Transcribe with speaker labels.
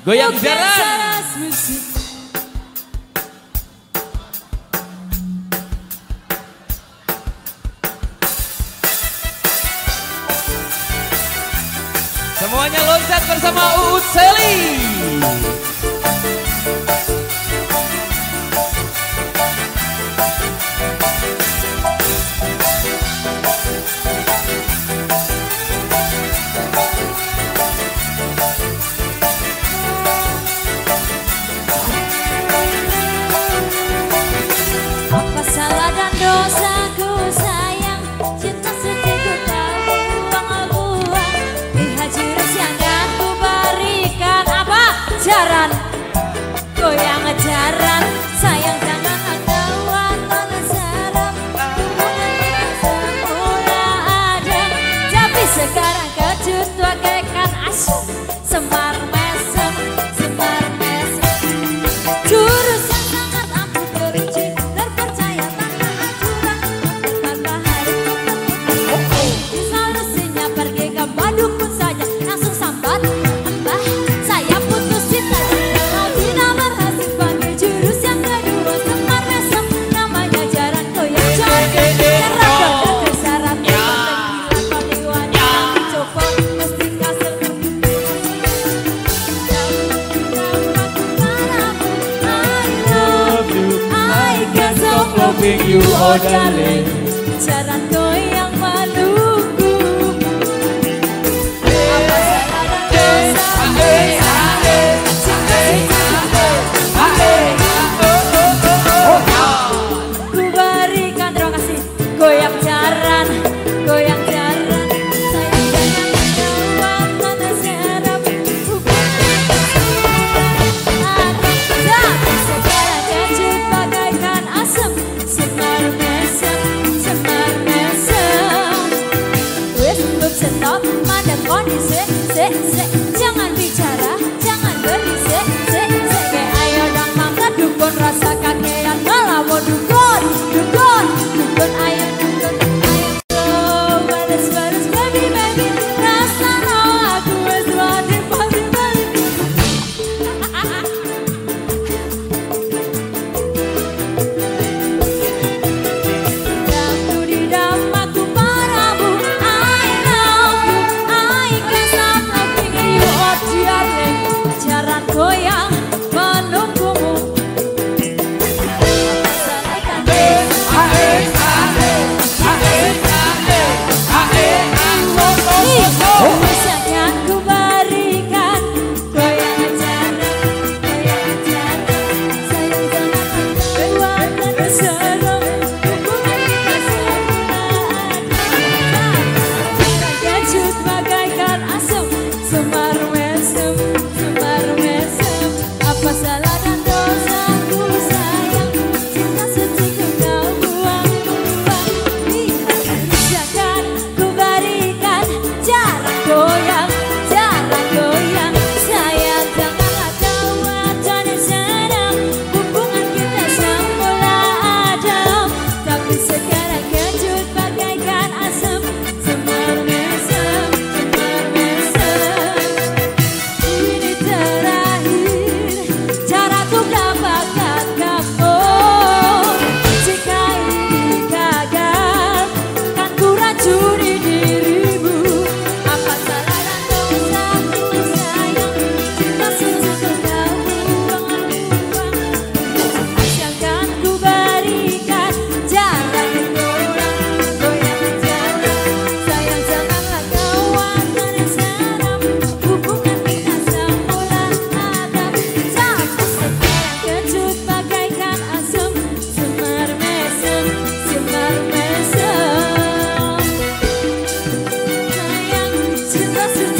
Speaker 1: Goyang jalan. Semuanya loncat bersama Uut
Speaker 2: Selly. dan dosaku sayang Cinta setiku yang berikan apa? Jaran make you orderly. Jalanku set, set. tomaram essa SM, Just